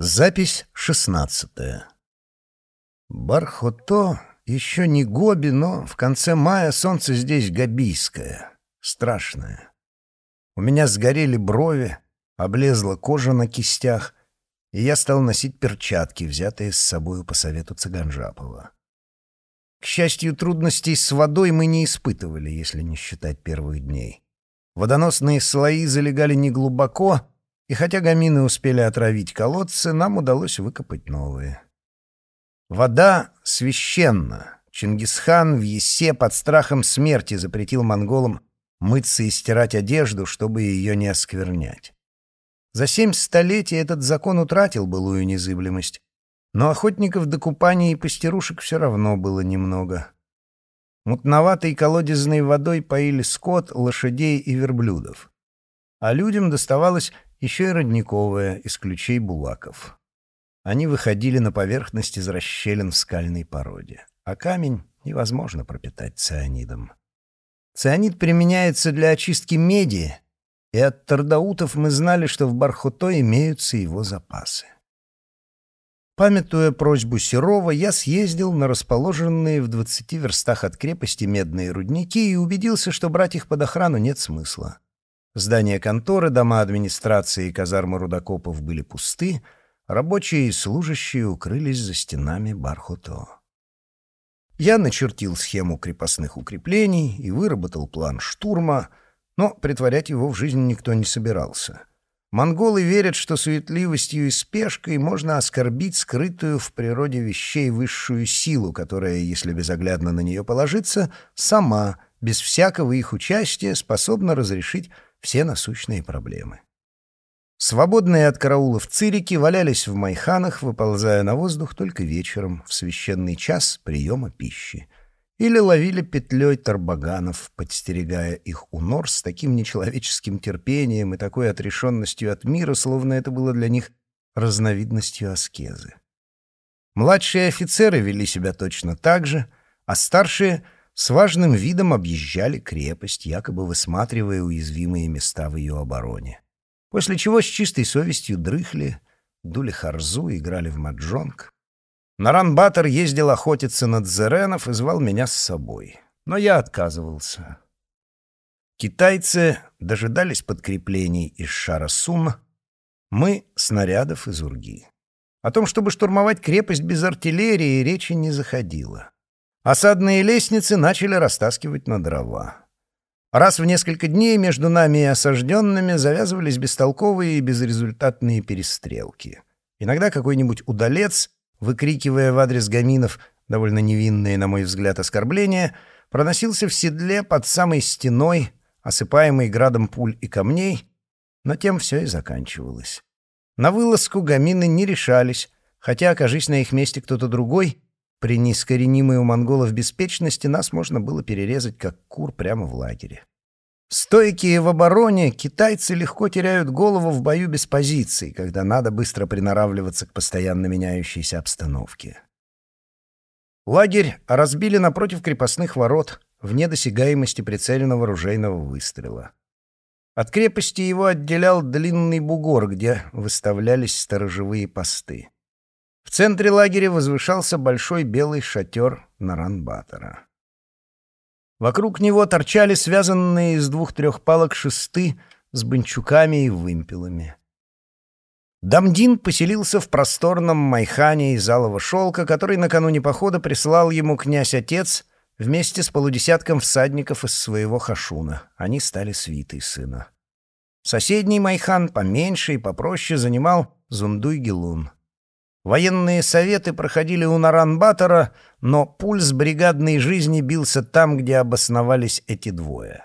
Запись шестнадцатая. Бархото еще не Гоби, но в конце мая солнце здесь габийское, страшное. У меня сгорели брови, облезла кожа на кистях, и я стал носить перчатки, взятые с собою по совету Цыганжапова. К счастью, трудностей с водой мы не испытывали, если не считать первых дней. Водоносные слои залегали неглубоко, и хотя гамины успели отравить колодцы, нам удалось выкопать новые. Вода священна. Чингисхан в Есе под страхом смерти запретил монголам мыться и стирать одежду, чтобы ее не осквернять. За семь столетий этот закон утратил былую незыблемость, но охотников до купания и пастерушек все равно было немного. Мутноватой колодезной водой поили скот, лошадей и верблюдов. А людям доставалось еще и родниковая из ключей булаков. Они выходили на поверхность из расщелин в скальной породе, а камень невозможно пропитать цианидом. Цианид применяется для очистки меди, и от тардаутов мы знали, что в Бархуто имеются его запасы. Памятуя просьбу Серова, я съездил на расположенные в двадцати верстах от крепости медные рудники и убедился, что брать их под охрану нет смысла. Здания конторы, дома администрации и казармы рудокопов были пусты, рабочие и служащие укрылись за стенами Бархуто. Я начертил схему крепостных укреплений и выработал план штурма, но притворять его в жизнь никто не собирался. Монголы верят, что суетливостью и спешкой можно оскорбить скрытую в природе вещей высшую силу, которая, если безоглядно на нее положиться, сама, без всякого их участия, способна разрешить все насущные проблемы. Свободные от караулов цирики валялись в майханах, выползая на воздух только вечером, в священный час приема пищи. Или ловили петлей тарбаганов, подстерегая их у нор с таким нечеловеческим терпением и такой отрешенностью от мира, словно это было для них разновидностью аскезы. Младшие офицеры вели себя точно так же, а старшие — с важным видом объезжали крепость, якобы высматривая уязвимые места в ее обороне. После чего с чистой совестью дрыхли, дули харзу, играли в маджонг. Наран-Батор ездил охотиться на дзеренов и звал меня с собой. Но я отказывался. Китайцы дожидались подкреплений из Шара-Сум, мы — снарядов из Урги. О том, чтобы штурмовать крепость без артиллерии, речи не заходило. Осадные лестницы начали растаскивать на дрова. Раз в несколько дней между нами и осажденными завязывались бестолковые и безрезультатные перестрелки. Иногда какой-нибудь удалец, выкрикивая в адрес гаминов довольно невинные, на мой взгляд, оскорбления, проносился в седле под самой стеной, осыпаемой градом пуль и камней, но тем все и заканчивалось. На вылазку гамины не решались, хотя, окажись на их месте кто-то другой — при неискоренимой у монголов беспечности нас можно было перерезать, как кур, прямо в лагере. Стойкие в обороне, китайцы легко теряют голову в бою без позиций, когда надо быстро приноравливаться к постоянно меняющейся обстановке. Лагерь разбили напротив крепостных ворот, вне досягаемости прицеленного ружейного выстрела. От крепости его отделял длинный бугор, где выставлялись сторожевые посты. В центре лагеря возвышался большой белый шатер Наранбатора. Вокруг него торчали связанные из двух-трех палок шесты с бончуками и вымпелами. Дамдин поселился в просторном майхане из алого шелка, который накануне похода прислал ему князь-отец вместе с полудесятком всадников из своего хашуна. Они стали свитой сына. Соседний майхан, поменьше и попроще, занимал Зундуй-Гелун. Военные советы проходили у Наранбатора, но пульс бригадной жизни бился там, где обосновались эти двое.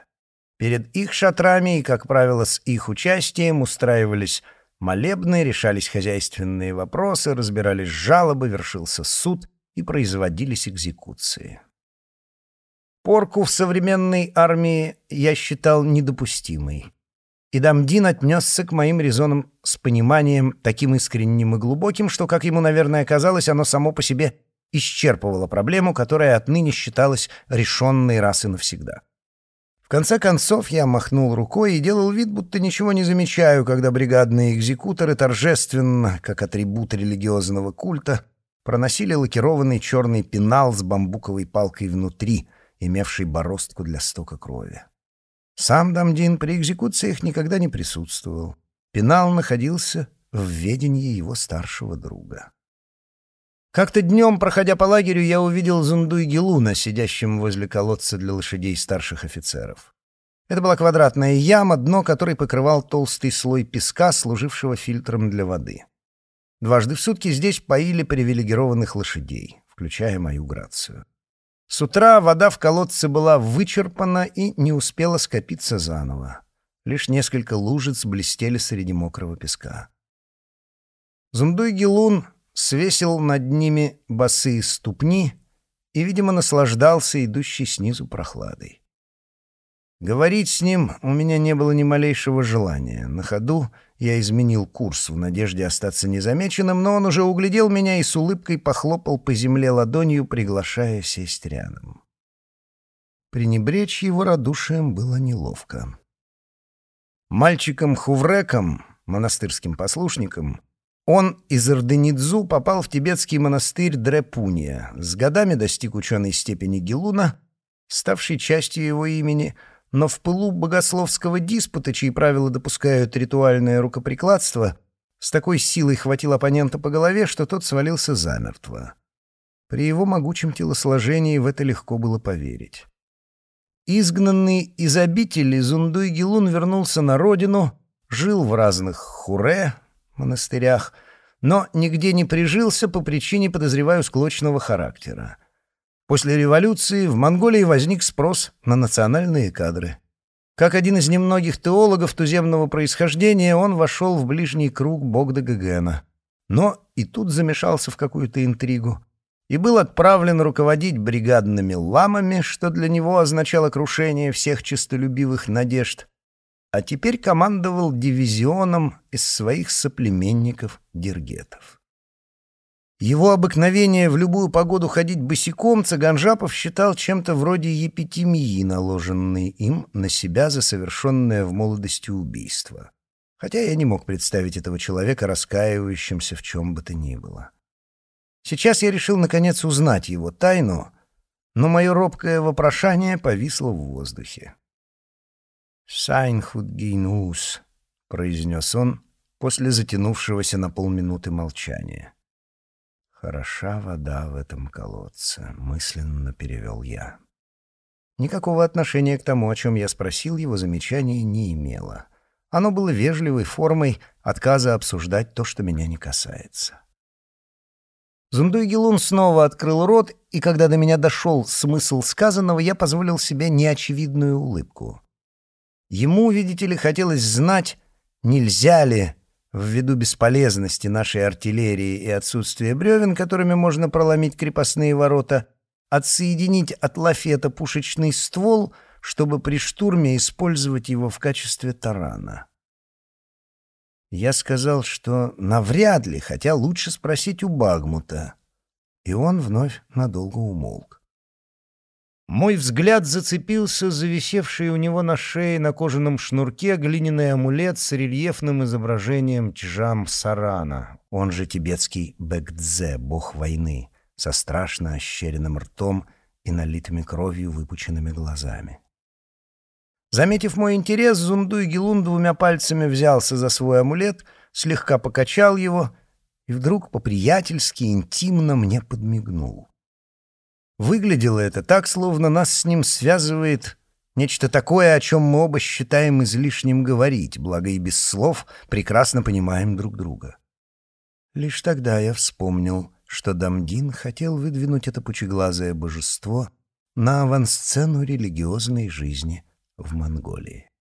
Перед их шатрами и, как правило, с их участием устраивались молебны, решались хозяйственные вопросы, разбирались жалобы, вершился суд и производились экзекуции. Порку в современной армии я считал недопустимой. И Дамдин отнесся к моим резонам с пониманием таким искренним и глубоким, что, как ему, наверное, казалось, оно само по себе исчерпывало проблему, которая отныне считалась решенной раз и навсегда. В конце концов я махнул рукой и делал вид, будто ничего не замечаю, когда бригадные экзекуторы торжественно, как атрибут религиозного культа, проносили лакированный черный пенал с бамбуковой палкой внутри, имевший бороздку для стока крови. Сам Дамдин при экзекуциях никогда не присутствовал. Пенал находился в ведении его старшего друга. Как-то днем, проходя по лагерю, я увидел Зундуй Гелуна, сидящим возле колодца для лошадей старших офицеров. Это была квадратная яма, дно которой покрывал толстый слой песка, служившего фильтром для воды. Дважды в сутки здесь поили привилегированных лошадей, включая мою грацию. С утра вода в колодце была вычерпана и не успела скопиться заново. Лишь несколько лужиц блестели среди мокрого песка. Зундуй Гелун свесил над ними босые ступни и, видимо, наслаждался идущей снизу прохладой. Говорить с ним у меня не было ни малейшего желания. На ходу я изменил курс в надежде остаться незамеченным, но он уже углядел меня и с улыбкой похлопал по земле ладонью, приглашая сесть рядом. Пренебречь его радушием было неловко. Мальчиком-хувреком, монастырским послушником, он из Орденидзу попал в тибетский монастырь Дрепуния, с годами достиг ученой степени Гелуна, ставшей частью его имени, но в пылу богословского диспута, чьи правила допускают ритуальное рукоприкладство, с такой силой хватил оппонента по голове, что тот свалился замертво. При его могучем телосложении в это легко было поверить. Изгнанный из обители Зундуй Гелун вернулся на родину, жил в разных хуре, монастырях, но нигде не прижился по причине, подозреваю, склочного характера. После революции в Монголии возник спрос на национальные кадры. Как один из немногих теологов туземного происхождения, он вошел в ближний круг Богда Гагена. Но и тут замешался в какую-то интригу и был отправлен руководить бригадными ламами, что для него означало крушение всех честолюбивых надежд, а теперь командовал дивизионом из своих соплеменников-диргетов. Его обыкновение в любую погоду ходить босиком Цаганжапов считал чем-то вроде епитемии, наложенной им на себя за совершенное в молодости убийство. Хотя я не мог представить этого человека раскаивающимся в чем бы то ни было. Сейчас я решил, наконец, узнать его тайну, но мое робкое вопрошание повисло в воздухе. «Сайн худгийн ус», — произнес он после затянувшегося на полминуты молчания. «Хороша вода в этом колодце», — мысленно перевел я. Никакого отношения к тому, о чем я спросил, его замечание не имело. Оно было вежливой формой отказа обсуждать то, что меня не касается. Зундуйгелун снова открыл рот, и когда до меня дошел смысл сказанного, я позволил себе неочевидную улыбку. Ему, видите ли, хотелось знать, нельзя ли, ввиду бесполезности нашей артиллерии и отсутствия бревен, которыми можно проломить крепостные ворота, отсоединить от лафета пушечный ствол, чтобы при штурме использовать его в качестве тарана. Я сказал, что навряд ли, хотя лучше спросить у Багмута. И он вновь надолго умолк. Мой взгляд зацепился за висевший у него на шее на кожаном шнурке глиняный амулет с рельефным изображением Чжам Сарана, он же тибетский Бэкдзе, бог войны, со страшно ощеренным ртом и налитыми кровью выпученными глазами. Заметив мой интерес, Зундуй Гелун двумя пальцами взялся за свой амулет, слегка покачал его и вдруг по-приятельски интимно мне подмигнул. Выглядело это так, словно нас с ним связывает нечто такое, о чем мы оба считаем излишним говорить, благо и без слов прекрасно понимаем друг друга. Лишь тогда я вспомнил, что Дамдин хотел выдвинуть это пучеглазое божество на авансцену религиозной жизни в Монголии.